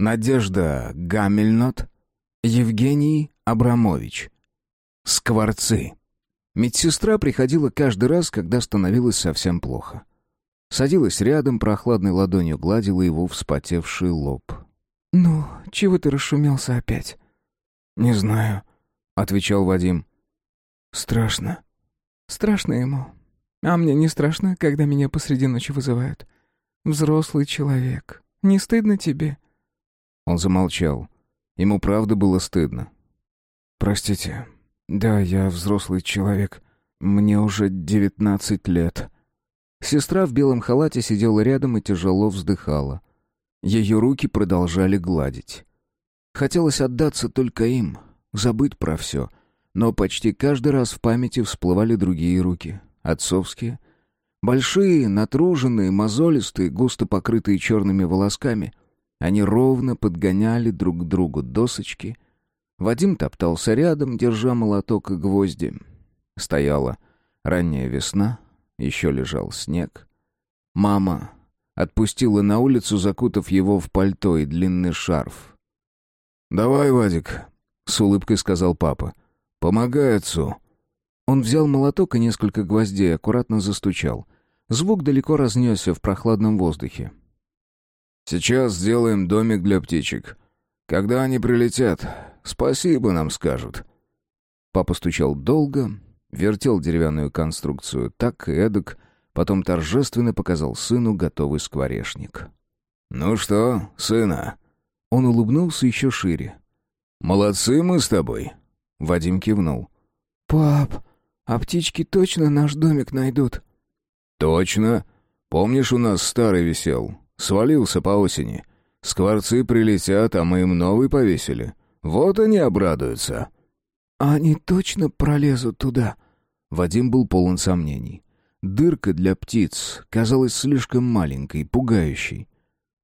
Надежда Гамельнот, Евгений Абрамович. Скворцы. Медсестра приходила каждый раз, когда становилось совсем плохо. Садилась рядом, прохладной ладонью гладила его вспотевший лоб. «Ну, чего ты расшумелся опять?» «Не знаю», — отвечал Вадим. «Страшно». «Страшно ему. А мне не страшно, когда меня посреди ночи вызывают. Взрослый человек. Не стыдно тебе?» Он замолчал. Ему правда было стыдно. «Простите. Да, я взрослый человек. Мне уже девятнадцать лет». Сестра в белом халате сидела рядом и тяжело вздыхала. Ее руки продолжали гладить. Хотелось отдаться только им, забыть про все. Но почти каждый раз в памяти всплывали другие руки. Отцовские. Большие, натруженные, мозолистые, густо покрытые черными волосками — они ровно подгоняли друг к другу досочки. Вадим топтался рядом, держа молоток и гвозди. Стояла ранняя весна, еще лежал снег. Мама отпустила на улицу, закутав его в пальто и длинный шарф. «Давай, Вадик», — с улыбкой сказал папа. «Помогай отцу». Он взял молоток и несколько гвоздей, аккуратно застучал. Звук далеко разнесся в прохладном воздухе. Сейчас сделаем домик для птичек. Когда они прилетят, спасибо нам скажут». Папа стучал долго, вертел деревянную конструкцию так и эдак, потом торжественно показал сыну готовый скворечник. «Ну что, сына?» Он улыбнулся еще шире. «Молодцы мы с тобой!» Вадим кивнул. «Пап, а птички точно наш домик найдут?» «Точно. Помнишь, у нас старый висел? Свалился по осени. Скворцы прилетят, а мы им новый повесили. Вот они обрадуются». «А они точно пролезут туда?» Вадим был полон сомнений. Дырка для птиц казалась слишком маленькой, пугающей.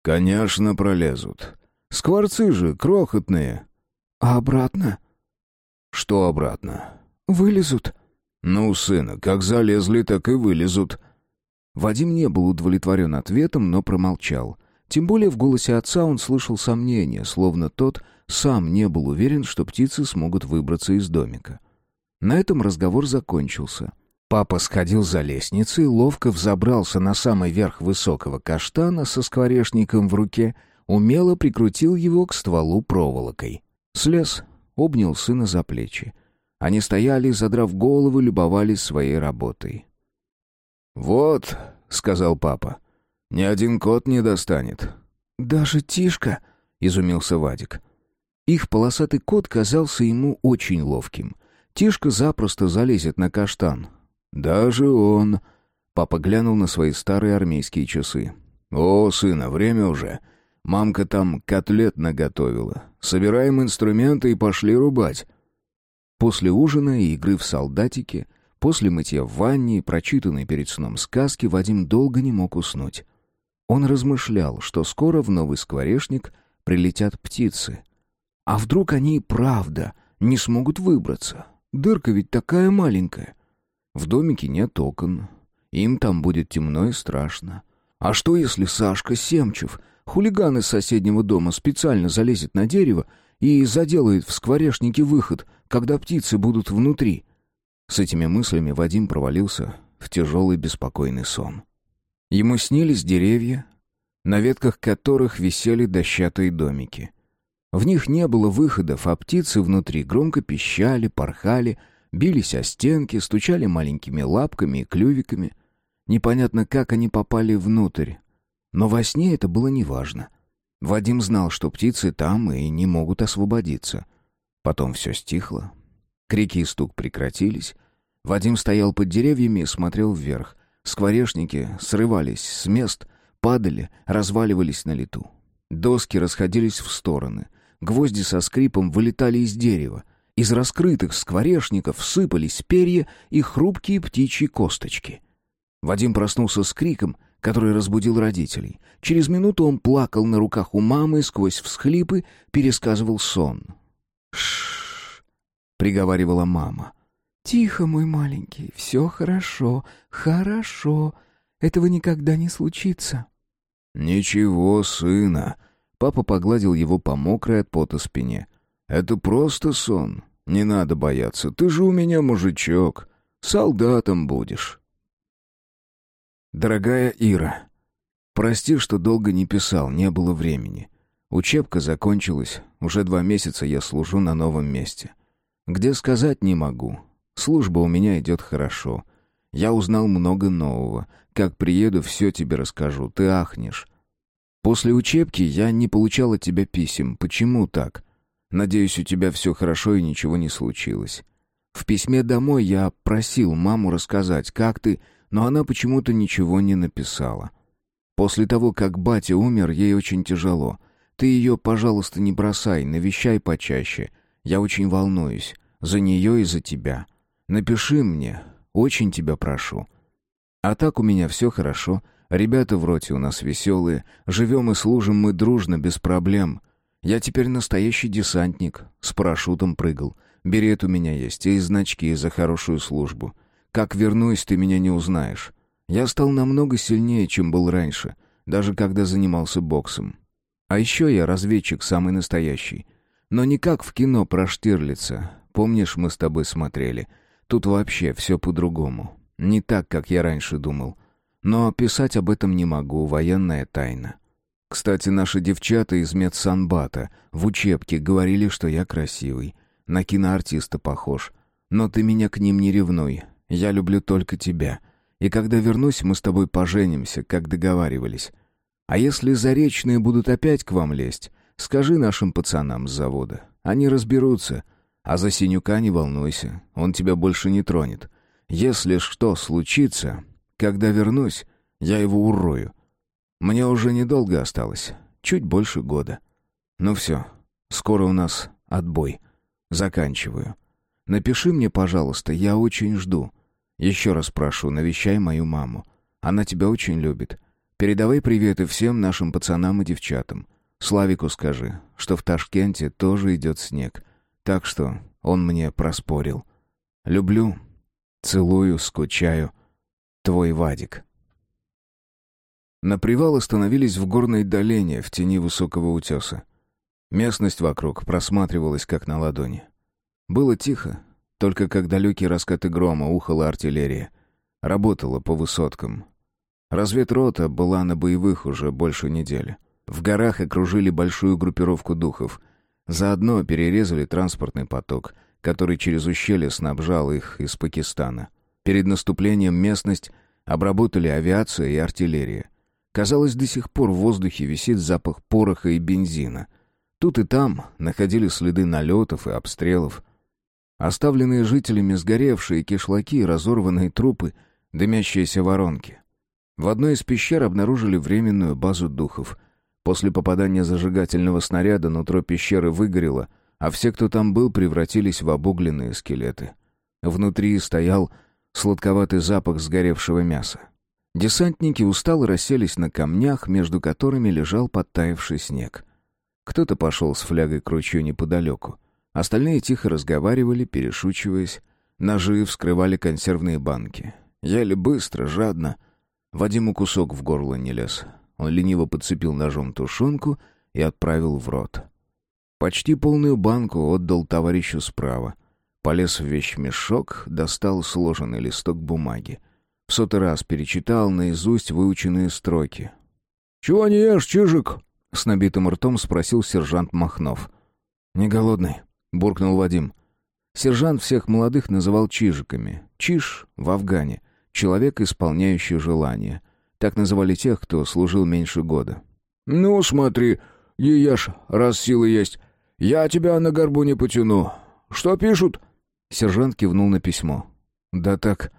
«Конечно, пролезут. Скворцы же крохотные». «А обратно?» «Что обратно?» «Вылезут». «Ну, сына, как залезли, так и вылезут». Вадим не был удовлетворен ответом, но промолчал. Тем более в голосе отца он слышал сомнения, словно тот сам не был уверен, что птицы смогут выбраться из домика. На этом разговор закончился. Папа сходил за лестницей, ловко взобрался на самый верх высокого каштана со скворечником в руке, умело прикрутил его к стволу проволокой. Слез, обнял сына за плечи. Они стояли, задрав головы, любовались своей работой. «Вот», — сказал папа, — «ни один кот не достанет». «Даже Тишка?» — изумился Вадик. Их полосатый кот казался ему очень ловким. Тишка запросто залезет на каштан. «Даже он...» — папа глянул на свои старые армейские часы. «О, сына, время уже. Мамка там котлет наготовила. Собираем инструменты и пошли рубать». После ужина и игры в солдатики После мытья в ванне и прочитанной перед сном сказки Вадим долго не мог уснуть. Он размышлял, что скоро в новый скворечник прилетят птицы. А вдруг они и правда не смогут выбраться? Дырка ведь такая маленькая. В домике нет окон. Им там будет темно и страшно. А что, если Сашка Семчев, хулиган из соседнего дома, специально залезет на дерево и заделает в скворечнике выход, когда птицы будут внутри? С этими мыслями Вадим провалился в тяжелый беспокойный сон. Ему снились деревья, на ветках которых висели дощатые домики. В них не было выходов, а птицы внутри громко пищали, порхали, бились о стенки, стучали маленькими лапками и клювиками. Непонятно, как они попали внутрь. Но во сне это было неважно. Вадим знал, что птицы там и не могут освободиться. Потом все стихло, Крики и стук прекратились. Вадим стоял под деревьями и смотрел вверх. Скворечники срывались с мест, падали, разваливались на лету. Доски расходились в стороны. Гвозди со скрипом вылетали из дерева. Из раскрытых скворечников сыпались перья и хрупкие птичьи косточки. Вадим проснулся с криком, который разбудил родителей. Через минуту он плакал на руках у мамы, сквозь всхлипы пересказывал сон. Шш приговаривала мама. «Тихо, мой маленький, все хорошо, хорошо. Этого никогда не случится». «Ничего, сына», — Папа погладил его по мокрой от пота спине. «Это просто сон. Не надо бояться. Ты же у меня мужичок. Солдатом будешь». Дорогая Ира, прости, что долго не писал, не было времени. Учебка закончилась, уже два месяца я служу на новом месте. Где сказать не могу. Служба у меня идет хорошо. Я узнал много нового. Как приеду, все тебе расскажу, ты ахнешь. После учебки я не получал от тебя писем. Почему так? Надеюсь, у тебя все хорошо и ничего не случилось. В письме домой я просил маму рассказать, как ты но она почему-то ничего не написала. После того, как батя умер, ей очень тяжело. Ты ее, пожалуйста, не бросай, навещай почаще. Я очень волнуюсь. За нее и за тебя. Напиши мне. Очень тебя прошу. А так у меня все хорошо. Ребята в роте у нас веселые. Живем и служим мы дружно, без проблем. Я теперь настоящий десантник. С парашютом прыгал. Берет у меня есть и значки за хорошую службу. Как вернусь, ты меня не узнаешь. Я стал намного сильнее, чем был раньше, даже когда занимался боксом. А еще я разведчик самый настоящий. Но не как в кино про Штирлица. Помнишь, мы с тобой смотрели? Тут вообще все по-другому. Не так, как я раньше думал. Но писать об этом не могу, военная тайна. Кстати, наши девчата из медсанбата в учебке говорили, что я красивый. На киноартиста похож. Но ты меня к ним не ревнуй. Я люблю только тебя. И когда вернусь, мы с тобой поженимся, как договаривались. А если заречные будут опять к вам лезть, скажи нашим пацанам с завода. Они разберутся. А за Синюка не волнуйся, он тебя больше не тронет. Если что случится, когда вернусь, я его урою. Мне уже недолго осталось, чуть больше года. Ну все, скоро у нас отбой. Заканчиваю. Напиши мне, пожалуйста, я очень жду. Еще раз прошу, навещай мою маму. Она тебя очень любит. Передавай приветы всем нашим пацанам и девчатам. Славику скажи, что в Ташкенте тоже идет снег. Так что он мне проспорил. Люблю, целую, скучаю. Твой Вадик. На привал остановились в горной долине, в тени высокого утеса. Местность вокруг просматривалась как на ладони. Было тихо, только как далекие раскаты грома ухала артиллерия. Работала по высоткам. Разведрота была на боевых уже больше недели. В горах окружили большую группировку духов. Заодно перерезали транспортный поток, который через ущелье снабжал их из Пакистана. Перед наступлением местность обработали авиация и артиллерия. Казалось, до сих пор в воздухе висит запах пороха и бензина. Тут и там находили следы налетов и обстрелов. Оставленные жителями сгоревшие кишлаки, разорванные трупы, дымящиеся воронки. В одной из пещер обнаружили временную базу духов. После попадания зажигательного снаряда нутро пещеры выгорело, а все, кто там был, превратились в обугленные скелеты. Внутри стоял сладковатый запах сгоревшего мяса. Десантники устало расселись на камнях, между которыми лежал подтаявший снег. Кто-то пошел с флягой к ручью неподалеку. Остальные тихо разговаривали, перешучиваясь. Ножи вскрывали консервные банки. Ели быстро, жадно. Вадиму кусок в горло не лез. Он лениво подцепил ножом тушенку и отправил в рот. Почти полную банку отдал товарищу справа. Полез в вещмешок, достал сложенный листок бумаги. В сотый раз перечитал наизусть выученные строки. «Чего не ешь, Чижик?» — с набитым ртом спросил сержант Махнов. «Не голодный», буркнул Вадим. Сержант всех молодых называл чижиками. Чиж в Афгане. Человек, исполняющий желания. Так называли тех, кто служил меньше года. «Ну, смотри, ешь, раз силы есть. Я тебя на горбу не потяну. Что пишут?» Сержант кивнул на письмо. «Да так...»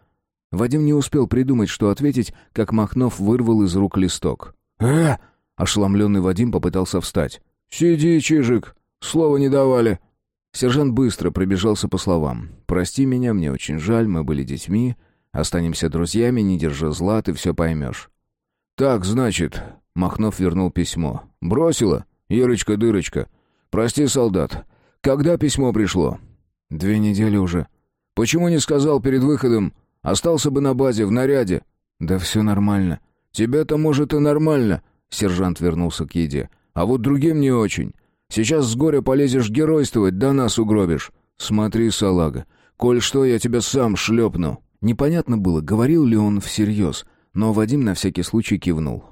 Вадим не успел придумать, что ответить, как Махнов вырвал из рук листок. «Э!» Ошеломленный Вадим попытался встать. «Сиди, Чижик, слова не давали». Сержант быстро пробежался по словам. «Прости меня, мне очень жаль, мы были детьми. Останемся друзьями, не держи зла, ты все поймешь». «Так, значит...» — Махнов вернул письмо. «Бросила? Ирочка-дырочка. Прости, солдат. Когда письмо пришло?» «Две недели уже». «Почему не сказал перед выходом? Остался бы на базе, в наряде». «Да все нормально». «Тебе-то, может, и нормально». Сержант вернулся к еде. А вот другим не очень. Сейчас с горя полезешь геройствовать, да нас угробишь. Смотри, салага, коль что, я тебя сам шлепну». Непонятно было, говорил ли он всерьез, но Вадим на всякий случай кивнул.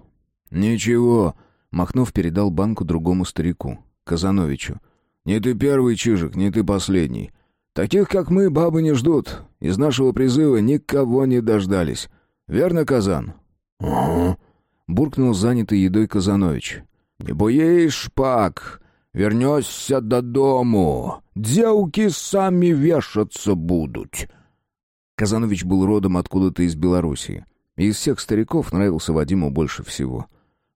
«Ничего», — Махнов передал банку другому старику, Казановичу. «Не ты первый, Чижик, не ты последний. Таких, как мы, бабы не ждут. Из нашего призыва никого не дождались. Верно, Казан?» «Угу», — буркнул занятый едой Казанович. «Не боись, шпак, вернешься до дому. Девки сами вешаться будут». Казанович был родом откуда-то из Белоруссии. Из всех стариков нравился Вадиму больше всего.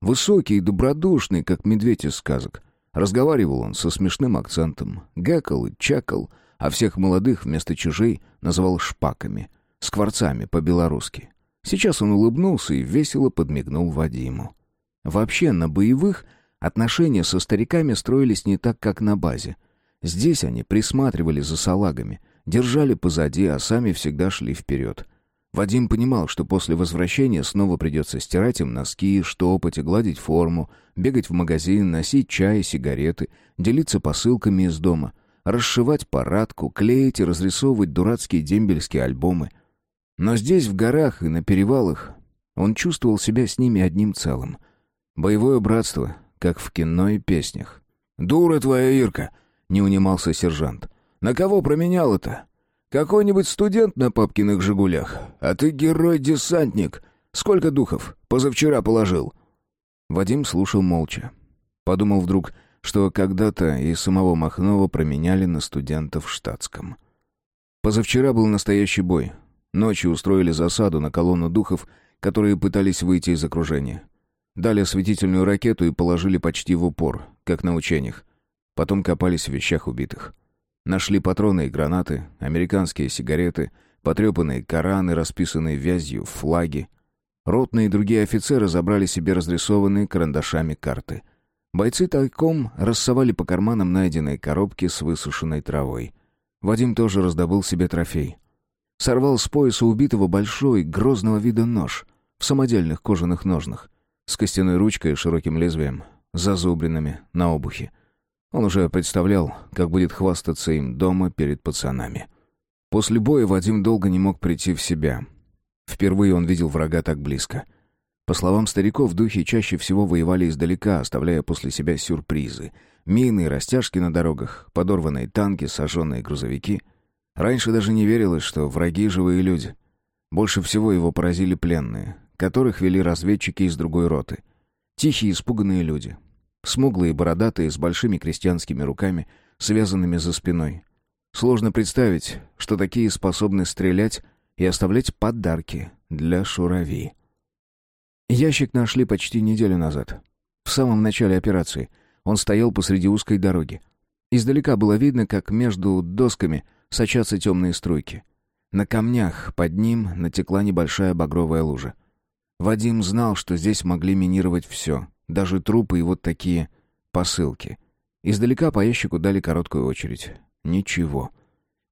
Высокий и добродушный, как медведь из сказок. Разговаривал он со смешным акцентом, гакал и чакал, а всех молодых вместо чужей называл шпаками, скворцами по-белорусски. Сейчас он улыбнулся и весело подмигнул Вадиму. Вообще, на боевых отношения со стариками строились не так, как на базе. Здесь они присматривали за салагами, держали позади, а сами всегда шли вперед. Вадим понимал, что после возвращения снова придется стирать им носки, штопать и гладить форму, бегать в магазин, носить чай, сигареты, делиться посылками из дома, расшивать парадку, клеить и разрисовывать дурацкие дембельские альбомы. Но здесь, в горах и на перевалах, он чувствовал себя с ними одним целым. Боевое братство, как в кино и песнях. «Дура твоя Ирка!» — не унимался сержант. На кого променял это? Какой-нибудь студент на папкиных «Жигулях». А ты герой-десантник. Сколько духов? Позавчера положил». Вадим слушал молча. Подумал вдруг, что когда-то и самого Махнова променяли на студентов в штатском. Позавчера был настоящий бой. Ночью устроили засаду на колонну духов, которые пытались выйти из окружения. Дали осветительную ракету и положили почти в упор, как на учениях. Потом копались в вещах убитых. Нашли патроны и гранаты, американские сигареты, потрепанные Кораны, расписанные вязью, флаги. Ротные и другие офицеры забрали себе разрисованные карандашами карты. Бойцы тайком рассовали по карманам найденные коробки с высушенной травой. Вадим тоже раздобыл себе трофей. Сорвал с пояса убитого большой, грозного вида нож в самодельных кожаных ножнах, с костяной ручкой и широким лезвием, зазубринами на обухе. Он уже представлял, как будет хвастаться им дома перед пацанами. После боя Вадим долго не мог прийти в себя. Впервые он видел врага так близко. По словам стариков, духи чаще всего воевали издалека, оставляя после себя сюрпризы. Мины, растяжки на дорогах, подорванные танки, сожженные грузовики. Раньше даже не верилось, что враги — живые люди. Больше всего его поразили пленные, которых вели разведчики из другой роты. Тихие, испуганные люди, Смуглые, бородатые, с большими крестьянскими руками, связанными за спиной. Сложно представить, что такие способны стрелять и оставлять подарки для шурави. Ящик нашли почти неделю назад. В самом начале операции. Он стоял посреди узкой дороги. Издалека было видно, как между досками сочатся темные струйки. На камнях под ним натекла небольшая багровая лужа. Вадим знал, что здесь могли минировать все. Даже трупы и вот такие посылки. Издалека по ящику дали короткую очередь. Ничего.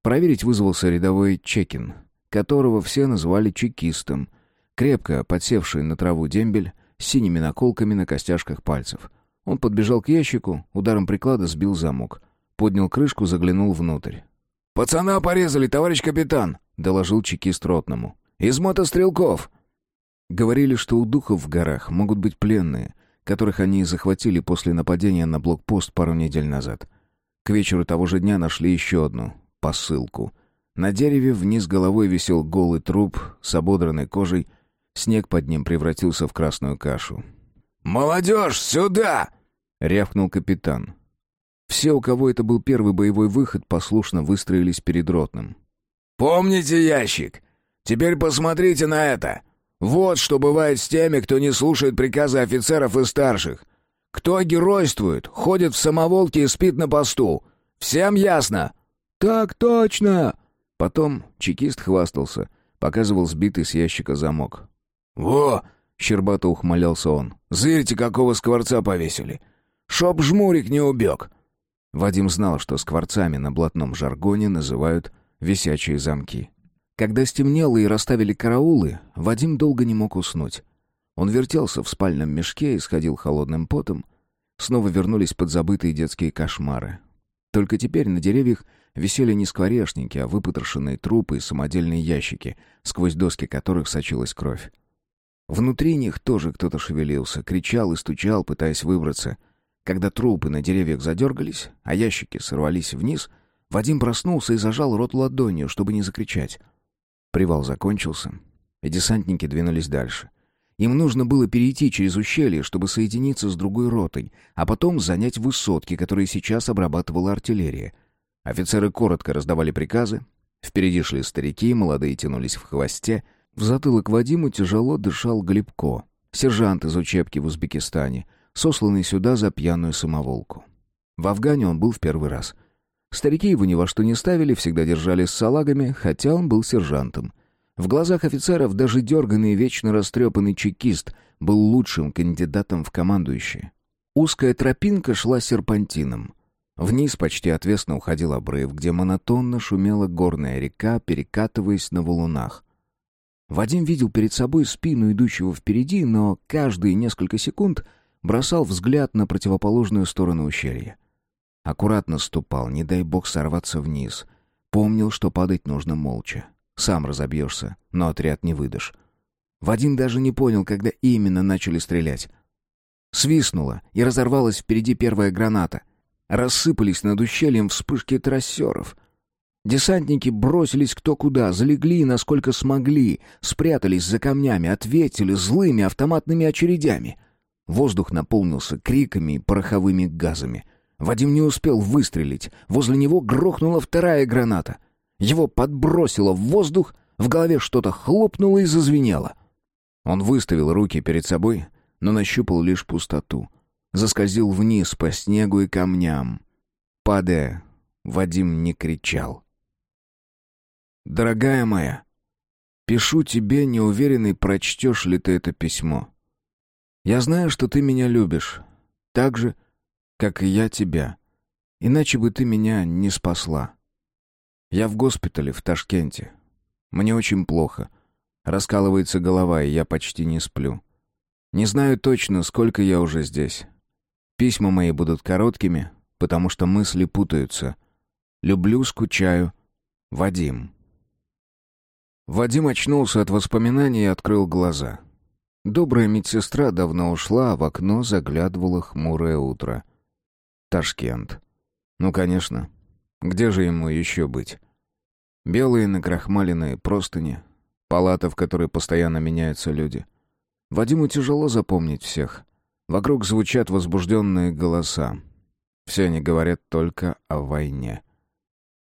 Проверить вызвался рядовой Чекин, которого все называли чекистом. Крепко подсевший на траву дембель с синими наколками на костяшках пальцев. Он подбежал к ящику, ударом приклада сбил замок. Поднял крышку, заглянул внутрь. «Пацана порезали, товарищ капитан!» — доложил чекист ротному. «Из мотострелков!» Говорили, что у духов в горах могут быть пленные — которых они захватили после нападения на блокпост пару недель назад. К вечеру того же дня нашли еще одну посылку. На дереве вниз головой висел голый труп с ободранной кожей, снег под ним превратился в красную кашу. «Молодежь, сюда!» — рявкнул капитан. Все, у кого это был первый боевой выход, послушно выстроились перед ротным. «Помните ящик? Теперь посмотрите на это!» Вот что бывает с теми, кто не слушает приказы офицеров и старших. Кто геройствует, ходит в самоволке и спит на посту. Всем ясно?» «Так точно!» Потом чекист хвастался, показывал сбитый с ящика замок. «Во!» — щербато ухмылялся он. «Зырьте, какого скворца повесили! Чтоб жмурик не убег!» Вадим знал, что скворцами на блатном жаргоне называют «висячие замки». Когда стемнело и расставили караулы, Вадим долго не мог уснуть. Он вертелся в спальном мешке и сходил холодным потом. снова вернулись подзабытые детские кошмары. Только теперь на деревьях висели не скворечники, а выпотрошенные трупы и самодельные ящики, сквозь доски которых сочилась кровь. Внутри них тоже кто-то шевелился, кричал и стучал, пытаясь выбраться. Когда трупы на деревьях задергались, а ящики сорвались вниз, Вадим проснулся и зажал рот ладонью, чтобы не закричать. Привал закончился, и десантники двинулись дальше. Им нужно было перейти через ущелье, чтобы соединиться с другой ротой, а потом занять высотки, которые сейчас обрабатывала артиллерия. Офицеры коротко раздавали приказы. Впереди шли старики, молодые тянулись в хвосте. В затылок Вадиму тяжело дышал Глебко, сержант из учебки в Узбекистане, сосланный сюда за пьяную самоволку. В Афгане он был в первый раз. Старики его ни во что не ставили, всегда держали с салагами, хотя он был сержантом — в глазах офицеров даже дерганный и вечно растрепанный чекист был лучшим кандидатом в командующие. Узкая тропинка шла серпантином. Вниз почти отвесно уходил обрыв, где монотонно шумела горная река, перекатываясь на валунах. Вадим видел перед собой спину идущего впереди, но каждые несколько секунд бросал взгляд на противоположную сторону ущелья. Аккуратно ступал, не дай бог сорваться вниз. Помнил, что падать нужно молча. Сам разобьешься, но отряд не выдашь. Вадим даже не понял, когда именно начали стрелять. Свистнула, и разорвалась впереди первая граната. Рассыпались над ущельем вспышки трассеров. Десантники бросились кто куда, залегли, насколько смогли, спрятались за камнями, ответили злыми автоматными очередями. Воздух наполнился криками и пороховыми газами. Вадим не успел выстрелить. Возле него грохнула вторая граната. Его подбросило в воздух, в голове что-то хлопнуло и зазвенело. Он выставил руки перед собой, но нащупал лишь пустоту. Заскользил вниз по снегу и камням. Падая, Вадим не кричал. «Дорогая моя, пишу тебе, неуверенный, прочтешь ли ты это письмо. Я знаю, что ты меня любишь, так же, как и я тебя. Иначе бы ты меня не спасла. Я в госпитале в Ташкенте. Мне очень плохо. Раскалывается голова, и я почти не сплю. Не знаю точно, сколько я уже здесь. Письма мои будут короткими, потому что мысли путаются. Люблю, скучаю. Вадим. Вадим очнулся от воспоминаний и открыл глаза. Добрая медсестра давно ушла, а в окно заглядывало хмурое утро. Ташкент. Ну, конечно. Где же ему еще быть? Белые накрахмаленные простыни, палата, в которой постоянно меняются люди. Вадиму тяжело запомнить всех. Вокруг звучат возбужденные голоса. Все они говорят только о войне.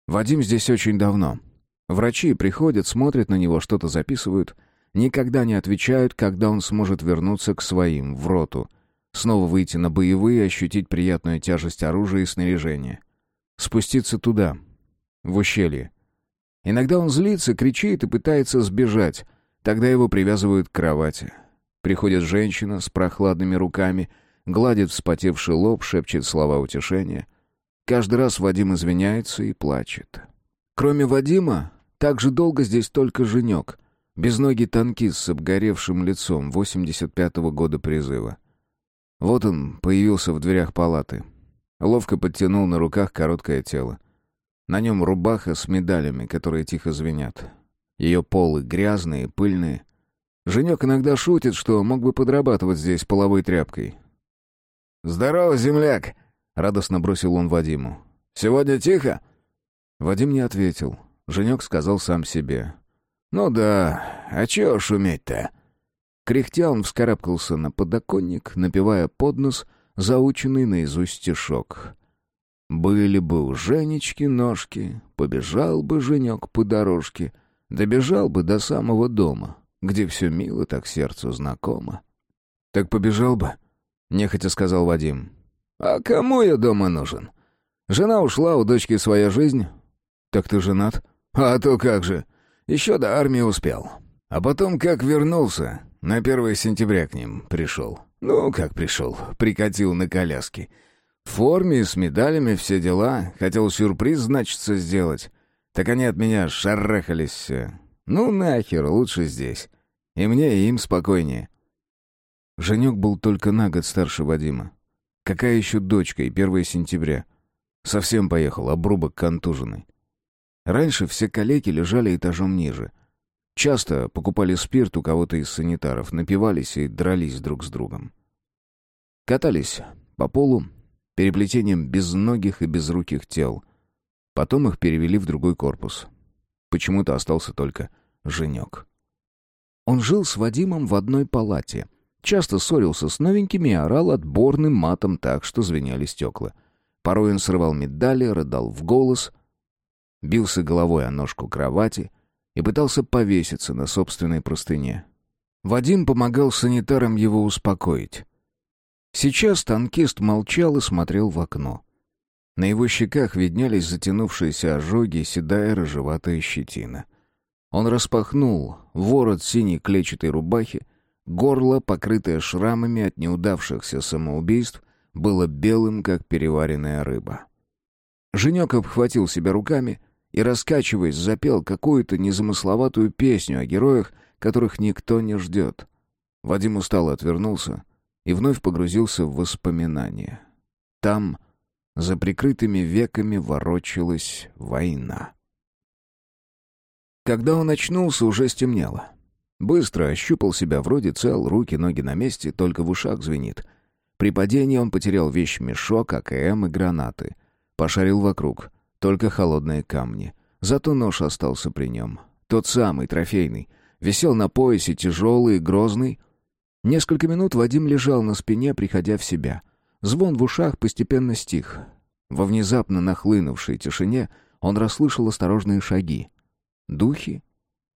Вадим здесь очень давно. Врачи приходят, смотрят на него, что-то записывают, никогда не отвечают, когда он сможет вернуться к своим, в роту, снова выйти на боевые, ощутить приятную тяжесть оружия и снаряжения. Спуститься туда, в ущелье, Иногда он злится, кричит и пытается сбежать. Тогда его привязывают к кровати. Приходит женщина с прохладными руками, гладит вспотевший лоб, шепчет слова утешения. Каждый раз Вадим извиняется и плачет. Кроме Вадима, так же долго здесь только Женек, безногий танкист с обгоревшим лицом 85-го года призыва. Вот он появился в дверях палаты. Ловко подтянул на руках короткое тело. На нем рубаха с медалями, которые тихо звенят. Ее полы грязные, пыльные. Женек иногда шутит, что мог бы подрабатывать здесь половой тряпкой. «Здорово, земляк!» — радостно бросил он Вадиму. «Сегодня тихо?» Вадим не ответил. Женек сказал сам себе. «Ну да, а чего шуметь-то?» Кряхтя он вскарабкался на подоконник, напевая под нос заученный наизусть стишок. Были бы у Женечки ножки, побежал бы Женек по дорожке, добежал бы до самого дома, где все мило так сердцу знакомо. «Так побежал бы», — нехотя сказал Вадим. «А кому я дома нужен? Жена ушла, у дочки своя жизнь». «Так ты женат?» «А то как же! Еще до армии успел. А потом, как вернулся, на 1 сентября к ним пришел. Ну, как пришел, прикатил на коляске». В форме, с медалями, все дела. Хотел сюрприз, значится, сделать. Так они от меня шарахались все. Ну нахер, лучше здесь. И мне, и им спокойнее. Женек был только на год старше Вадима. Какая еще дочка и 1 сентября? Совсем поехал, обрубок контуженный. Раньше все калеки лежали этажом ниже. Часто покупали спирт у кого-то из санитаров, напивались и дрались друг с другом. Катались по полу, переплетением безногих и безруких тел. Потом их перевели в другой корпус. Почему-то остался только Женек. Он жил с Вадимом в одной палате. Часто ссорился с новенькими и орал отборным матом так, что звенели стекла. Порой он срывал медали, рыдал в голос, бился головой о ножку кровати и пытался повеситься на собственной простыне. Вадим помогал санитарам его успокоить. Сейчас танкист молчал и смотрел в окно. На его щеках виднялись затянувшиеся ожоги седая рыжеватая щетина. Он распахнул ворот синей клетчатой рубахи, горло, покрытое шрамами от неудавшихся самоубийств, было белым, как переваренная рыба. Женек обхватил себя руками и, раскачиваясь, запел какую-то незамысловатую песню о героях, которых никто не ждет. Вадим устало отвернулся и вновь погрузился в воспоминания. Там, за прикрытыми веками, ворочалась война. Когда он очнулся, уже стемнело. Быстро ощупал себя, вроде цел, руки, ноги на месте, только в ушах звенит. При падении он потерял вещь-мешок, АКМ и гранаты. Пошарил вокруг. Только холодные камни. Зато нож остался при нем. Тот самый, трофейный. Висел на поясе, тяжелый и грозный. Несколько минут Вадим лежал на спине, приходя в себя. Звон в ушах постепенно стих. Во внезапно нахлынувшей тишине он расслышал осторожные шаги. Духи?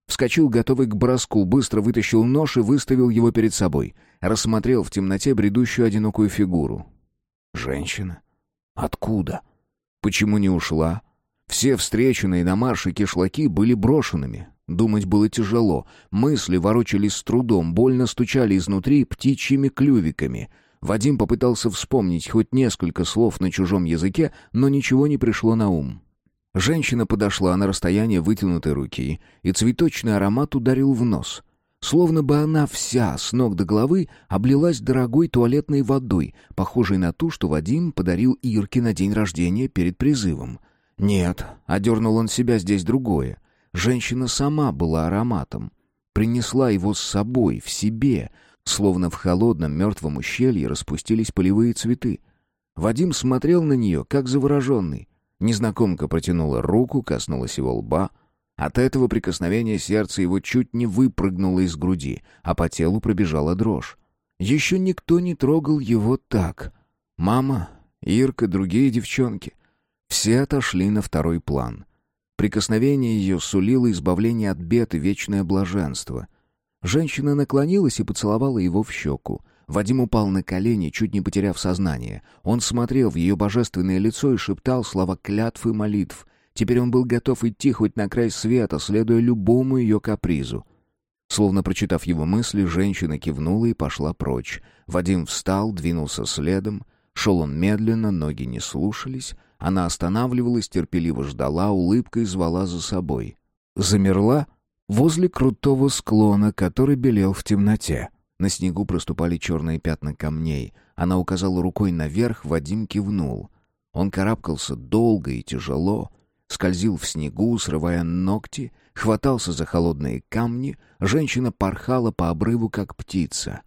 Вскочил, готовый к броску, быстро вытащил нож и выставил его перед собой. Рассмотрел в темноте бредущую одинокую фигуру. Женщина? Откуда? Почему не ушла? Все встреченные на марше кишлаки были брошенными. Думать было тяжело. Мысли ворочались с трудом, больно стучали изнутри птичьими клювиками. Вадим попытался вспомнить хоть несколько слов на чужом языке, но ничего не пришло на ум. Женщина подошла на расстояние вытянутой руки, и цветочный аромат ударил в нос. Словно бы она вся, с ног до головы, облилась дорогой туалетной водой, похожей на ту, что Вадим подарил Ирке на день рождения перед призывом. Нет, одернул он себя здесь другое. Женщина сама была ароматом. Принесла его с собой, в себе, словно в холодном мертвом ущелье распустились полевые цветы. Вадим смотрел на нее, как завороженный. Незнакомка протянула руку, коснулась его лба. От этого прикосновения сердце его чуть не выпрыгнуло из груди, а по телу пробежала дрожь. Еще никто не трогал его так. Мама, Ирка, другие девчонки. Все отошли на второй план. Прикосновение ее сулило избавление от бед и вечное блаженство. Женщина наклонилась и поцеловала его в щеку. Вадим упал на колени, чуть не потеряв сознание. Он смотрел в ее божественное лицо и шептал слова клятв и молитв. Теперь он был готов идти хоть на край света, следуя любому ее капризу. Словно прочитав его мысли, женщина кивнула и пошла прочь. Вадим встал, двинулся следом. Шел он медленно, ноги не слушались. Она останавливалась, терпеливо ждала, улыбкой звала за собой. Замерла возле крутого склона, который белел в темноте. На снегу проступали черные пятна камней. Она указала рукой наверх, Вадим кивнул. Он карабкался долго и тяжело, скользил в снегу, срывая ногти, хватался за холодные камни, женщина порхала по обрыву, как птица.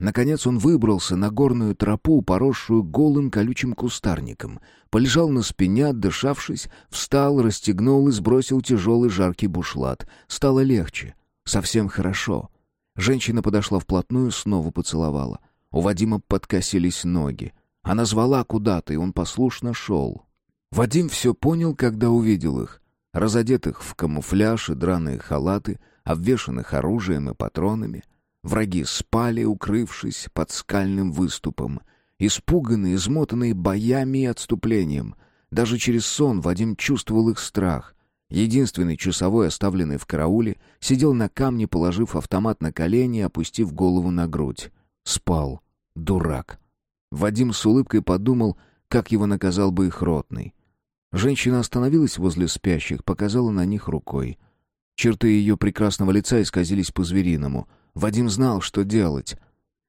Наконец он выбрался на горную тропу, поросшую голым колючим кустарником, полежал на спине, отдышавшись, встал, расстегнул и сбросил тяжелый жаркий бушлат. Стало легче, совсем хорошо. Женщина подошла вплотную, снова поцеловала. У Вадима подкосились ноги. Она звала куда-то, и он послушно шел. Вадим все понял, когда увидел их. Разодетых в камуфляж и драные халаты, обвешанных оружием и патронами. Враги спали, укрывшись под скальным выступом. Испуганные, измотанные боями и отступлением. Даже через сон Вадим чувствовал их страх — Единственный часовой, оставленный в карауле, сидел на камне, положив автомат на колени и опустив голову на грудь. Спал. Дурак. Вадим с улыбкой подумал, как его наказал бы их ротный. Женщина остановилась возле спящих, показала на них рукой. Черты ее прекрасного лица исказились по-звериному. Вадим знал, что делать.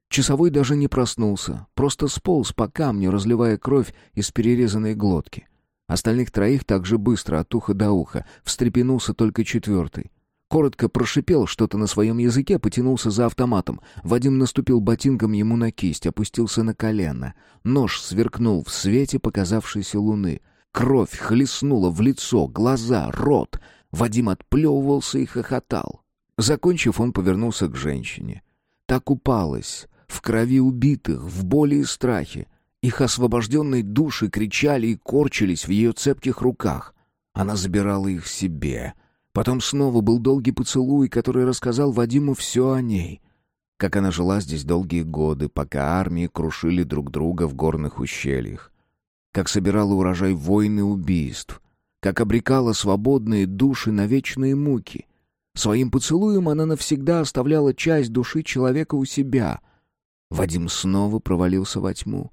Часовой даже не проснулся, просто сполз по камню, разливая кровь из перерезанной глотки. Остальных троих так же быстро, от уха до уха, встрепенулся только четвертый. Коротко прошипел что-то на своем языке, потянулся за автоматом. Вадим наступил ботинком ему на кисть, опустился на колено. Нож сверкнул в свете показавшейся луны. Кровь хлестнула в лицо, глаза, рот. Вадим отплевывался и хохотал. Закончив, он повернулся к женщине. Так упалась, в крови убитых, в боли и страхе. Их освобожденные души кричали и корчились в ее цепких руках. Она забирала их себе. Потом снова был долгий поцелуй, который рассказал Вадиму все о ней. Как она жила здесь долгие годы, пока армии крушили друг друга в горных ущельях. Как собирала урожай войн и убийств. Как обрекала свободные души на вечные муки. Своим поцелуем она навсегда оставляла часть души человека у себя — Вадим снова провалился во тьму.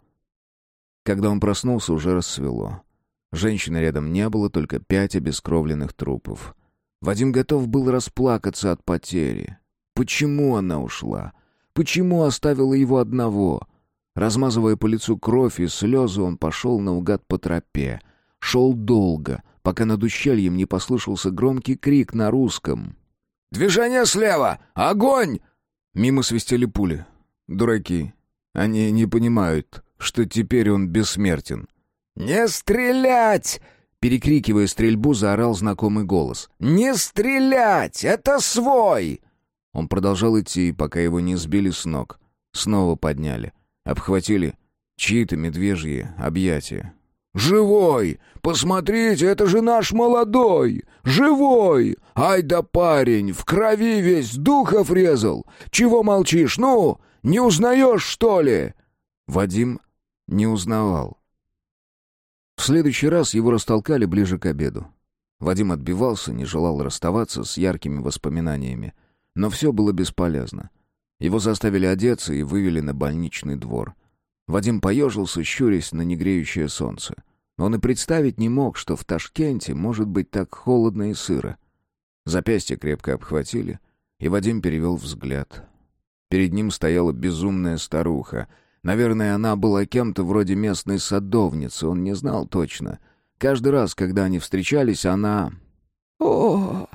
Когда он проснулся, уже рассвело. Женщины рядом не было, только пять обескровленных трупов. Вадим готов был расплакаться от потери. Почему она ушла? Почему оставила его одного? Размазывая по лицу кровь и слезы, он пошел наугад по тропе. Шел долго, пока над ущельем не послышался громкий крик на русском. «Движение слева! Огонь!» Мимо свистели пули. Дураки. Они не понимают, что теперь он бессмертен. «Не стрелять!» Перекрикивая стрельбу, заорал знакомый голос. «Не стрелять! Это свой!» Он продолжал идти, пока его не сбили с ног. Снова подняли. Обхватили чьи-то медвежьи объятия. «Живой! Посмотрите, это же наш молодой! Живой! Ай да парень, в крови весь духов резал! Чего молчишь? Ну, не узнаешь, что ли?» Вадим не узнавал. В следующий раз его растолкали ближе к обеду. Вадим отбивался, не желал расставаться с яркими воспоминаниями. Но все было бесполезно. Его заставили одеться и вывели на больничный двор. Вадим поежился, щурясь на негреющее солнце. Он и представить не мог, что в Ташкенте может быть так холодно и сыро. Запястье крепко обхватили, и Вадим перевел взгляд. Перед ним стояла безумная старуха. Наверное, она была кем-то вроде местной садовницы, он не знал точно. Каждый раз, когда они встречались, она... «О,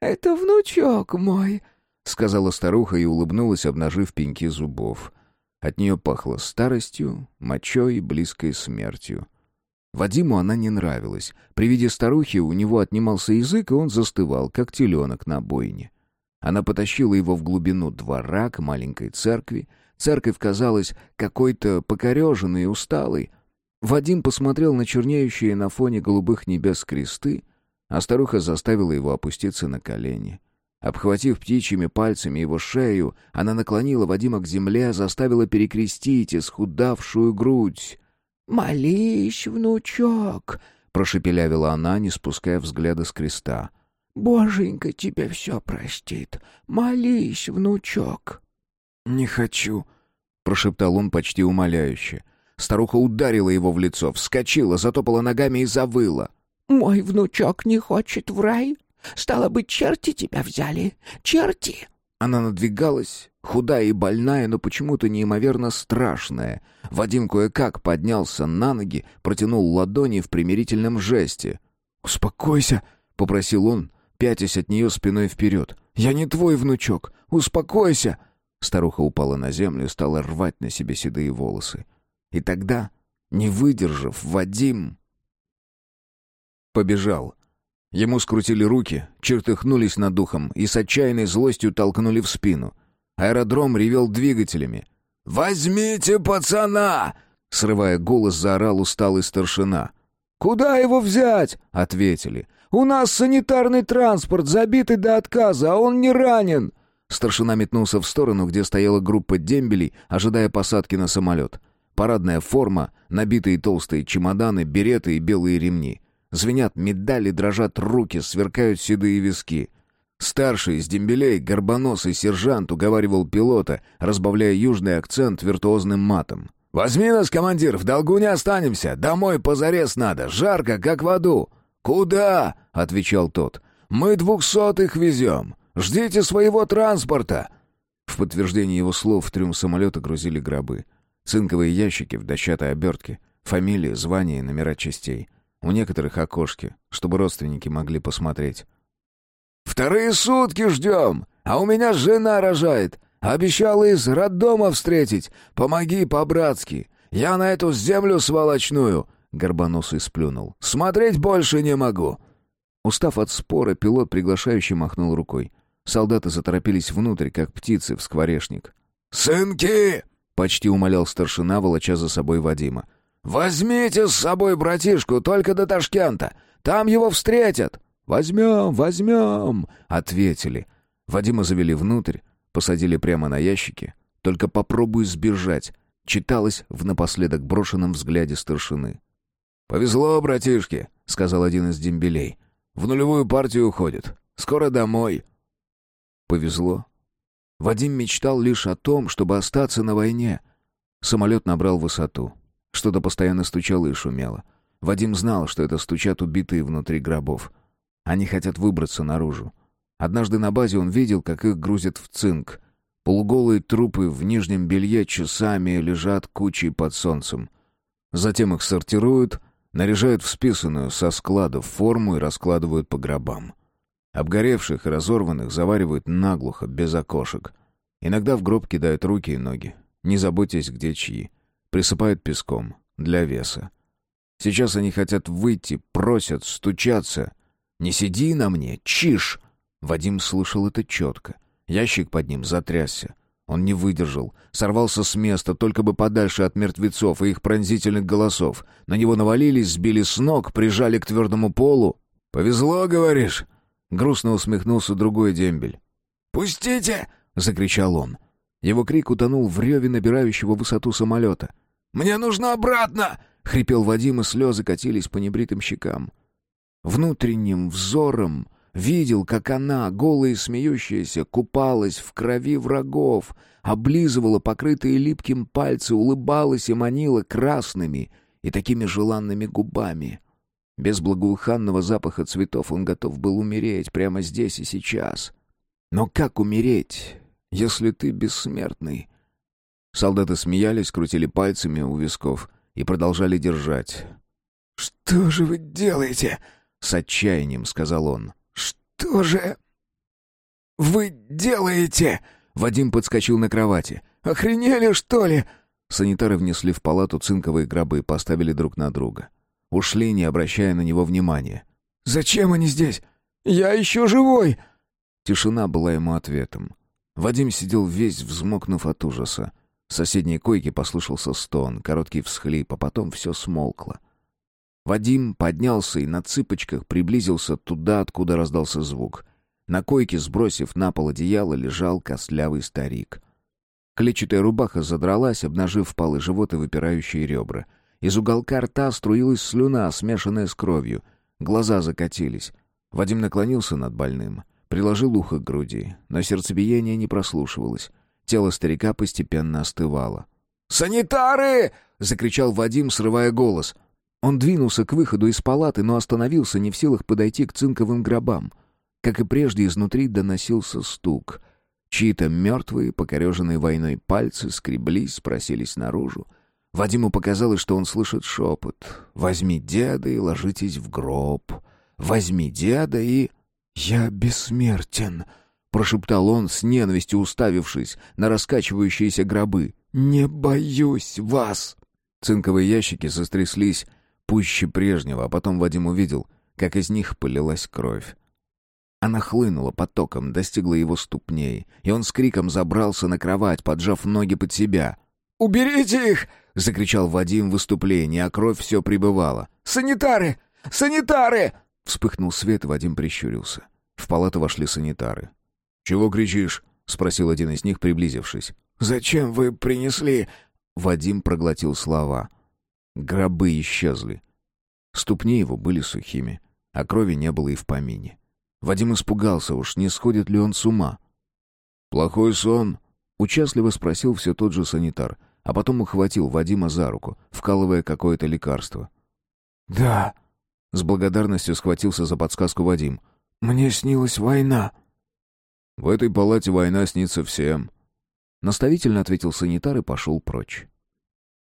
это внучок мой», — сказала старуха и улыбнулась, обнажив пеньки зубов. От нее пахло старостью, мочой и близкой смертью. Вадиму она не нравилась. При виде старухи у него отнимался язык, и он застывал, как теленок на бойне. Она потащила его в глубину двора к маленькой церкви. Церковь казалась какой-то покореженной и усталой. Вадим посмотрел на чернеющие на фоне голубых небес кресты, а старуха заставила его опуститься на колени. Обхватив птичьими пальцами его шею, она наклонила Вадима к земле, заставила перекрестить исхудавшую грудь. «Молись, внучок!» — прошепелявила она, не спуская взгляда с креста. Боженька тебе все простит. Молись, внучок». «Не хочу», — прошептал он почти умоляюще. Старуха ударила его в лицо, вскочила, затопала ногами и завыла. «Мой внучок не хочет в рай? Стало быть, черти тебя взяли. Черти!» Она надвигалась, худая и больная, но почему-то неимоверно страшная. Вадим кое-как поднялся на ноги, протянул ладони в примирительном жесте. «Успокойся», — попросил он, пятясь от нее спиной вперед. «Я не твой внучок! Успокойся!» Старуха упала на землю и стала рвать на себе седые волосы. И тогда, не выдержав, Вадим... Побежал. Ему скрутили руки, чертыхнулись над духом и с отчаянной злостью толкнули в спину. Аэродром ревел двигателями. «Возьмите пацана!» Срывая голос, заорал усталый старшина. «Куда его взять?» — ответили. У нас санитарный транспорт, забитый до отказа, а он не ранен!» Старшина метнулся в сторону, где стояла группа дембелей, ожидая посадки на самолет. Парадная форма, набитые толстые чемоданы, береты и белые ремни. Звенят медали, дрожат руки, сверкают седые виски. Старший из дембелей, горбоносый сержант, уговаривал пилота, разбавляя южный акцент виртуозным матом. «Возьми нас, командир, в долгу не останемся. Домой позарез надо, жарко, как в аду». «Куда?» — отвечал тот. «Мы двухсотых везем. Ждите своего транспорта». В подтверждение его слов в трюм самолета грузили гробы. Цинковые ящики в дощатой обертке, фамилии, звания и номера частей. У некоторых окошки, чтобы родственники могли посмотреть. «Вторые сутки ждем, а у меня жена рожает. Обещала из роддома встретить. Помоги по-братски. Я на эту землю сволочную!» Горбоносый сплюнул. «Смотреть больше не могу!» Устав от спора, пилот приглашающий махнул рукой. Солдаты заторопились внутрь, как птицы в скворечник. «Сынки!» — почти умолял старшина, волоча за собой Вадима. «Возьмите с собой братишку только до Ташкента. Там его встретят». «Возьмем, возьмем!» — ответили. Вадима завели внутрь, посадили прямо на ящики. «Только попробуй сбежать», — читалось в напоследок брошенном взгляде старшины. «Повезло, братишке», — сказал один из дембелей. «В нулевую партию уходит. Скоро домой». Повезло. Вадим мечтал лишь о том, чтобы остаться на войне. Самолет набрал высоту. Что-то постоянно стучало и шумело. Вадим знал, что это стучат убитые внутри гробов. Они хотят выбраться наружу. Однажды на базе он видел, как их грузят в цинк. Полуголые трупы в нижнем белье часами лежат кучей под солнцем. Затем их сортируют, наряжают в списанную со складов форму и раскладывают по гробам. Обгоревших и разорванных заваривают наглухо, без окошек. Иногда в гроб кидают руки и ноги. Не заботьтесь, где чьи. Присыпают песком. Для веса. Сейчас они хотят выйти, просят, стучаться. «Не сиди на мне, чиж!» Вадим слышал это четко. Ящик под ним затрясся. Он не выдержал, сорвался с места, только бы подальше от мертвецов и их пронзительных голосов. На него навалились, сбили с ног, прижали к твердому полу. «Повезло, говоришь?» Грустно усмехнулся другой дембель. «Пустите!» — закричал он. Его крик утонул в реве набирающего высоту самолета. «Мне нужно обратно!» — хрипел Вадим, и слезы катились по небритым щекам. Внутренним взором видел, как она, голая и смеющаяся, купалась в крови врагов, облизывала покрытые липким пальцы, улыбалась и манила красными и такими желанными губами — без благоуханного запаха цветов он готов был умереть прямо здесь и сейчас. Но как умереть, если ты бессмертный? Солдаты смеялись, крутили пальцами у висков и продолжали держать. «Что же вы делаете?» — с отчаянием сказал он. «Что же вы делаете?» Вадим подскочил на кровати. «Охренели, что ли?» Санитары внесли в палату цинковые гробы и поставили друг на друга. Ушли, не обращая на него внимания. «Зачем они здесь? Я еще живой!» Тишина была ему ответом. Вадим сидел весь взмокнув от ужаса. С соседней койки послышался стон, короткий всхлип, а потом все смолкло. Вадим поднялся и на цыпочках приблизился туда, откуда раздался звук. На койке, сбросив на пол одеяло, лежал костлявый старик. Клетчатая рубаха задралась, обнажив впалый живот и выпирающие ребра — из уголка рта струилась слюна, смешанная с кровью. Глаза закатились. Вадим наклонился над больным, приложил ухо к груди, но сердцебиение не прослушивалось. Тело старика постепенно остывало. «Санитары!» — закричал Вадим, срывая голос. Он двинулся к выходу из палаты, но остановился, не в силах подойти к цинковым гробам. Как и прежде, изнутри доносился стук. Чьи-то мертвые, покореженные войной пальцы скреблись, просились наружу. Вадиму показалось, что он слышит шепот. «Возьми деда и ложитесь в гроб. Возьми деда и...» «Я бессмертен», — прошептал он с ненавистью уставившись на раскачивающиеся гробы. «Не боюсь вас!» Цинковые ящики застряслись пуще прежнего, а потом Вадим увидел, как из них полилась кровь. Она хлынула потоком, достигла его ступней, и он с криком забрался на кровать, поджав ноги под себя. «Уберите их!» — закричал Вадим в выступлении, а кровь все прибывала. «Санитары! Санитары!» Вспыхнул свет, Вадим прищурился. В палату вошли санитары. «Чего кричишь?» — спросил один из них, приблизившись. «Зачем вы принесли?» Вадим проглотил слова. Гробы исчезли. Ступни его были сухими, а крови не было и в помине. Вадим испугался, уж не сходит ли он с ума. «Плохой сон?» — участливо спросил все тот же санитар — а потом ухватил Вадима за руку, вкалывая какое-то лекарство. «Да», — с благодарностью схватился за подсказку Вадим. «Мне снилась война». «В этой палате война снится всем. Наставительно ответил санитар и пошел прочь.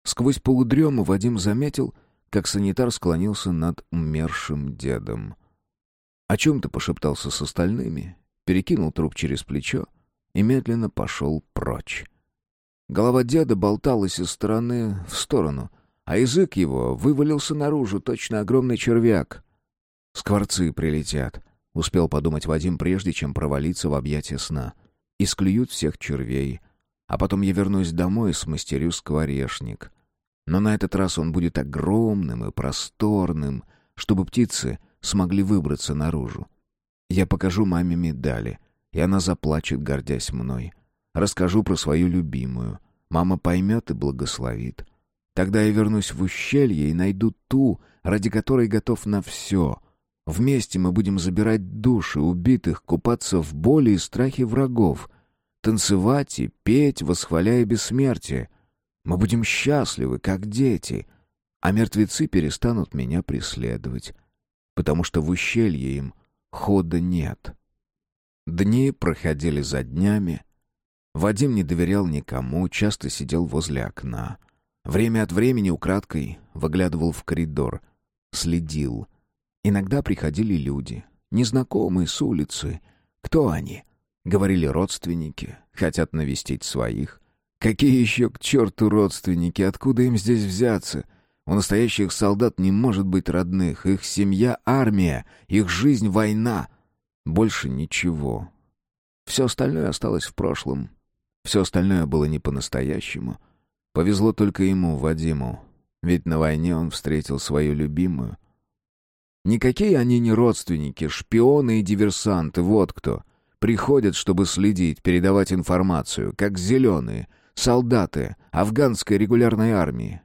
Сквозь полудрему Вадим заметил, как санитар склонился над умершим дедом. О чем-то пошептался с остальными, перекинул труп через плечо и медленно пошел прочь. Голова деда болталась из стороны в сторону, а язык его вывалился наружу, точно огромный червяк. «Скворцы прилетят», — успел подумать Вадим, прежде чем провалиться в объятия сна. «И всех червей. А потом я вернусь домой и смастерю скворечник. Но на этот раз он будет огромным и просторным, чтобы птицы смогли выбраться наружу. Я покажу маме медали, и она заплачет, гордясь мной. Расскажу про свою любимую. Мама поймет и благословит. Тогда я вернусь в ущелье и найду ту, ради которой готов на все. Вместе мы будем забирать души убитых, купаться в боли и страхе врагов, танцевать и петь, восхваляя бессмертие. Мы будем счастливы, как дети, а мертвецы перестанут меня преследовать, потому что в ущелье им хода нет. Дни проходили за днями, Вадим не доверял никому, часто сидел возле окна. Время от времени украдкой выглядывал в коридор, следил. Иногда приходили люди, незнакомые с улицы. Кто они? Говорили родственники, хотят навестить своих. Какие еще к черту родственники, откуда им здесь взяться? У настоящих солдат не может быть родных, их семья — армия, их жизнь — война. Больше ничего. Все остальное осталось в прошлом, все остальное было не по-настоящему. Повезло только ему, Вадиму, ведь на войне он встретил свою любимую. Никакие они не родственники, шпионы и диверсанты, вот кто. Приходят, чтобы следить, передавать информацию, как зеленые, солдаты афганской регулярной армии.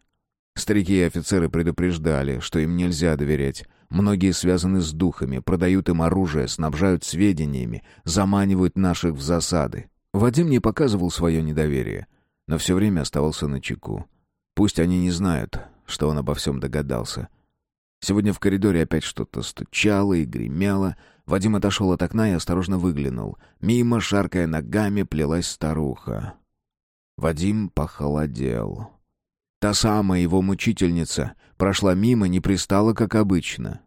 Старики и офицеры предупреждали, что им нельзя доверять. Многие связаны с духами, продают им оружие, снабжают сведениями, заманивают наших в засады. Вадим не показывал свое недоверие, но все время оставался на чеку. Пусть они не знают, что он обо всем догадался. Сегодня в коридоре опять что-то стучало и гремело. Вадим отошел от окна и осторожно выглянул. Мимо, шаркая ногами, плелась старуха. Вадим похолодел. Та самая его мучительница прошла мимо, не пристала, как обычно.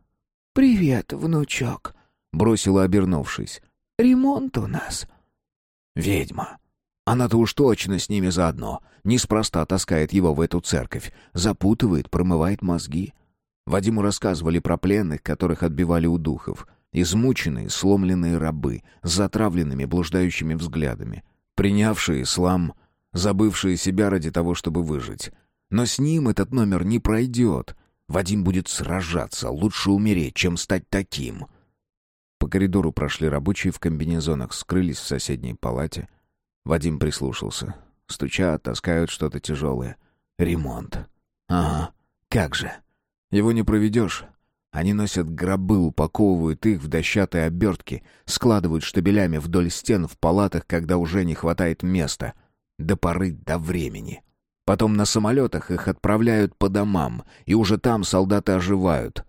«Привет, внучок», — бросила, обернувшись. «Ремонт у нас». Ведьма. Она-то уж точно с ними заодно. Неспроста таскает его в эту церковь. Запутывает, промывает мозги. Вадиму рассказывали про пленных, которых отбивали у духов. Измученные, сломленные рабы, с затравленными, блуждающими взглядами. Принявшие ислам, забывшие себя ради того, чтобы выжить. Но с ним этот номер не пройдет. Вадим будет сражаться, лучше умереть, чем стать таким. — по коридору прошли рабочие в комбинезонах, скрылись в соседней палате. Вадим прислушался. Стучат, таскают что-то тяжелое. Ремонт. Ага, как же. Его не проведешь. Они носят гробы, упаковывают их в дощатые обертки, складывают штабелями вдоль стен в палатах, когда уже не хватает места. До поры до времени. Потом на самолетах их отправляют по домам, и уже там солдаты оживают.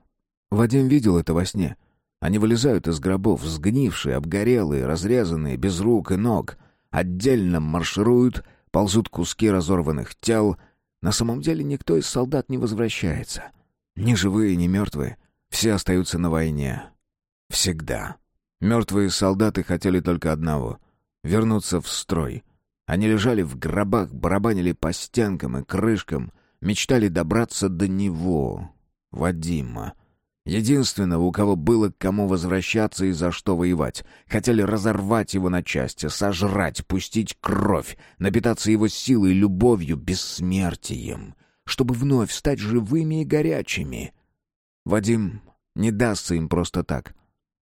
Вадим видел это во сне — они вылезают из гробов, сгнившие, обгорелые, разрезанные, без рук и ног. Отдельно маршируют, ползут куски разорванных тел. На самом деле никто из солдат не возвращается. Ни живые, ни мертвые. Все остаются на войне. Всегда. Мертвые солдаты хотели только одного — вернуться в строй. Они лежали в гробах, барабанили по стенкам и крышкам, мечтали добраться до него, Вадима, Единственного, у кого было к кому возвращаться и за что воевать. Хотели разорвать его на части, сожрать, пустить кровь, напитаться его силой, любовью, бессмертием, чтобы вновь стать живыми и горячими. Вадим не дастся им просто так.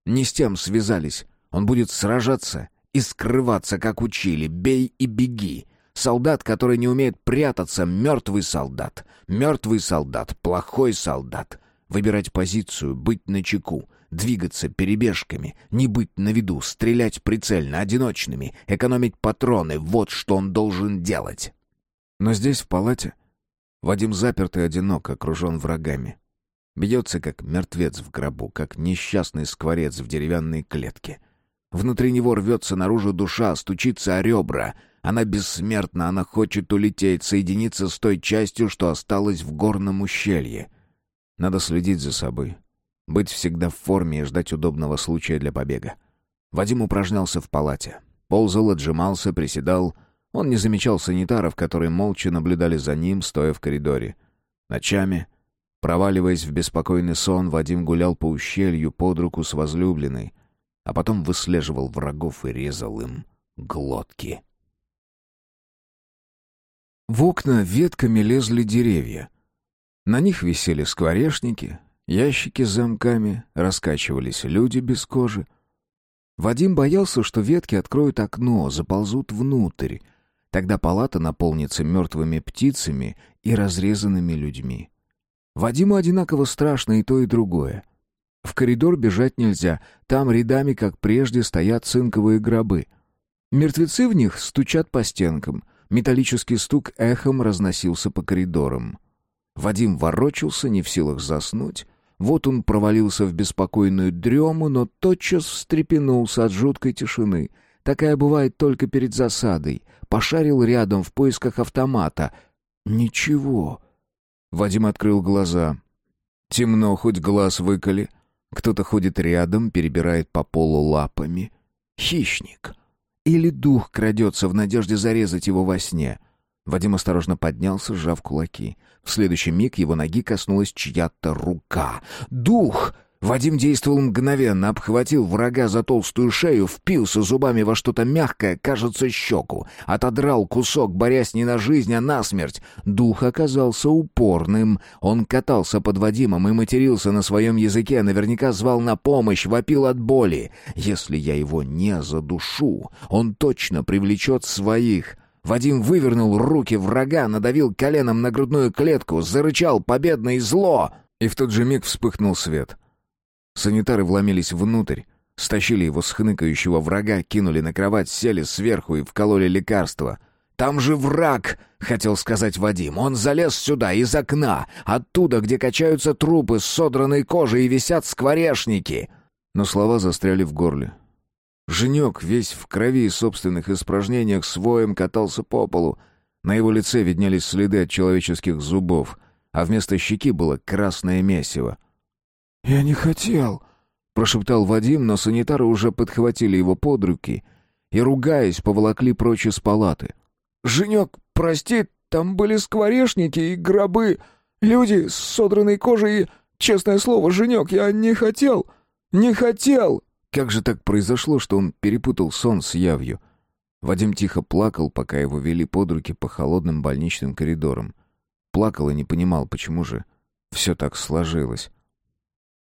Не с тем связались. Он будет сражаться и скрываться, как учили. Бей и беги. Солдат, который не умеет прятаться, мертвый солдат. Мертвый солдат, плохой солдат — Выбирать позицию, быть начеку, двигаться перебежками, не быть на виду, стрелять прицельно, одиночными, экономить патроны — вот что он должен делать. Но здесь, в палате, Вадим заперт и одинок, окружен врагами. Бьется, как мертвец в гробу, как несчастный скворец в деревянной клетке. Внутри него рвется наружу душа, стучится о ребра. Она бессмертна, она хочет улететь, соединиться с той частью, что осталась в горном ущелье. Надо следить за собой. Быть всегда в форме и ждать удобного случая для побега. Вадим упражнялся в палате. Ползал, отжимался, приседал. Он не замечал санитаров, которые молча наблюдали за ним, стоя в коридоре. Ночами, проваливаясь в беспокойный сон, Вадим гулял по ущелью под руку с возлюбленной, а потом выслеживал врагов и резал им глотки. В окна ветками лезли деревья. На них висели скворечники, ящики с замками, раскачивались люди без кожи. Вадим боялся, что ветки откроют окно, заползут внутрь. Тогда палата наполнится мертвыми птицами и разрезанными людьми. Вадиму одинаково страшно и то, и другое. В коридор бежать нельзя, там рядами, как прежде, стоят цинковые гробы. Мертвецы в них стучат по стенкам — Металлический стук эхом разносился по коридорам. Вадим ворочался, не в силах заснуть. Вот он провалился в беспокойную дрему, но тотчас встрепенулся от жуткой тишины. Такая бывает только перед засадой. Пошарил рядом в поисках автомата. Ничего. Вадим открыл глаза. Темно, хоть глаз выколи. Кто-то ходит рядом, перебирает по полу лапами. Хищник. Или дух крадется в надежде зарезать его во сне. Вадим осторожно поднялся, сжав кулаки. В следующий миг его ноги коснулась чья-то рука. «Дух!» Вадим действовал мгновенно, обхватил врага за толстую шею, впился зубами во что-то мягкое, кажется, щеку, отодрал кусок, борясь не на жизнь, а на смерть. Дух оказался упорным. Он катался под Вадимом и матерился на своем языке, наверняка звал на помощь, вопил от боли. «Если я его не задушу, он точно привлечет своих». Вадим вывернул руки врага, надавил коленом на грудную клетку, зарычал победно и зло. И в тот же миг вспыхнул свет — Санитары вломились внутрь, стащили его с хныкающего врага, кинули на кровать, сели сверху и вкололи лекарство. «Там же враг!» — хотел сказать Вадим. «Он залез сюда, из окна, оттуда, где качаются трупы с содранной кожей и висят скворечники!» Но слова застряли в горле. Женек, весь в крови и собственных испражнениях, своем катался по полу. На его лице виднелись следы от человеческих зубов, а вместо щеки было красное месиво. «Я не хотел», — прошептал Вадим, но санитары уже подхватили его под руки и, ругаясь, поволокли прочь из палаты. «Женек, прости, там были скворечники и гробы, люди с содранной кожей и... Честное слово, Женек, я не хотел, не хотел!» Как же так произошло, что он перепутал сон с явью? Вадим тихо плакал, пока его вели под руки по холодным больничным коридорам. Плакал и не понимал, почему же все так сложилось.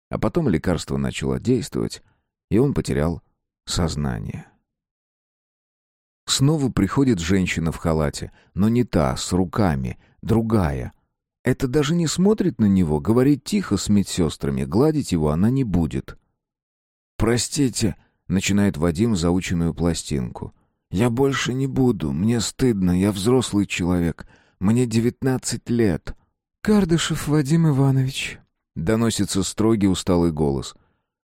А потом лекарство начало действовать, и он потерял сознание. Снова приходит женщина в халате, но не та, с руками, другая. Это даже не смотрит на него, говорит тихо с медсестрами, гладить его она не будет. «Простите», — начинает Вадим заученную пластинку. «Я больше не буду, мне стыдно, я взрослый человек, мне девятнадцать лет». «Кардышев Вадим Иванович», Доносится строгий усталый голос.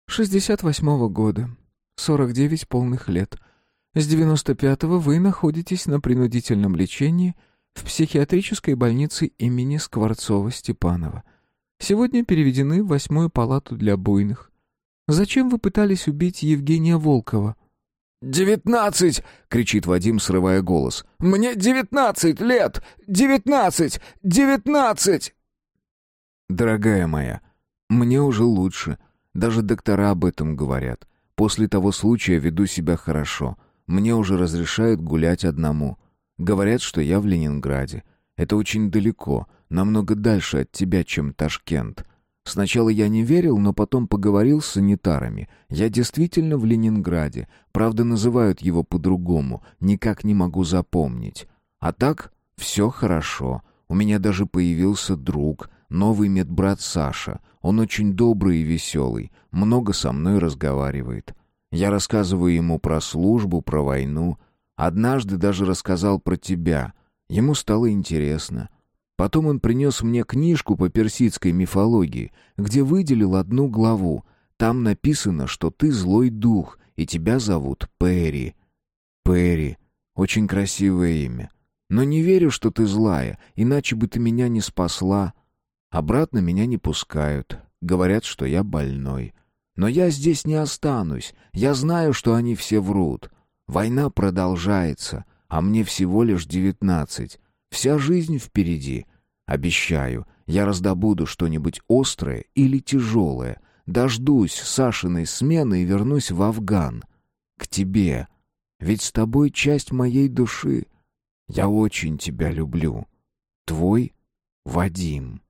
«Шестьдесят восьмого года. Сорок девять полных лет. С девяносто пятого вы находитесь на принудительном лечении в психиатрической больнице имени Скворцова-Степанова. Сегодня переведены в восьмую палату для буйных. Зачем вы пытались убить Евгения Волкова?» «Девятнадцать!» — кричит Вадим, срывая голос. «Мне девятнадцать лет! Девятнадцать! Девятнадцать!» «Дорогая моя, мне уже лучше. Даже доктора об этом говорят. После того случая веду себя хорошо. Мне уже разрешают гулять одному. Говорят, что я в Ленинграде. Это очень далеко, намного дальше от тебя, чем Ташкент. Сначала я не верил, но потом поговорил с санитарами. Я действительно в Ленинграде. Правда, называют его по-другому. Никак не могу запомнить. А так, все хорошо. У меня даже появился друг — Новый медбрат Саша. Он очень добрый и веселый, много со мной разговаривает. Я рассказываю ему про службу, про войну. Однажды даже рассказал про тебя. Ему стало интересно. Потом он принес мне книжку по персидской мифологии, где выделил одну главу. Там написано, что ты злой дух, и тебя зовут Перри. Перри. Очень красивое имя. Но не верю, что ты злая, иначе бы ты меня не спасла. Обратно меня не пускают. Говорят, что я больной. Но я здесь не останусь. Я знаю, что они все врут. Война продолжается, а мне всего лишь девятнадцать. Вся жизнь впереди. Обещаю, я раздобуду что-нибудь острое или тяжелое. Дождусь Сашиной смены и вернусь в Афган. К тебе. Ведь с тобой часть моей души. Я очень тебя люблю. Твой Вадим.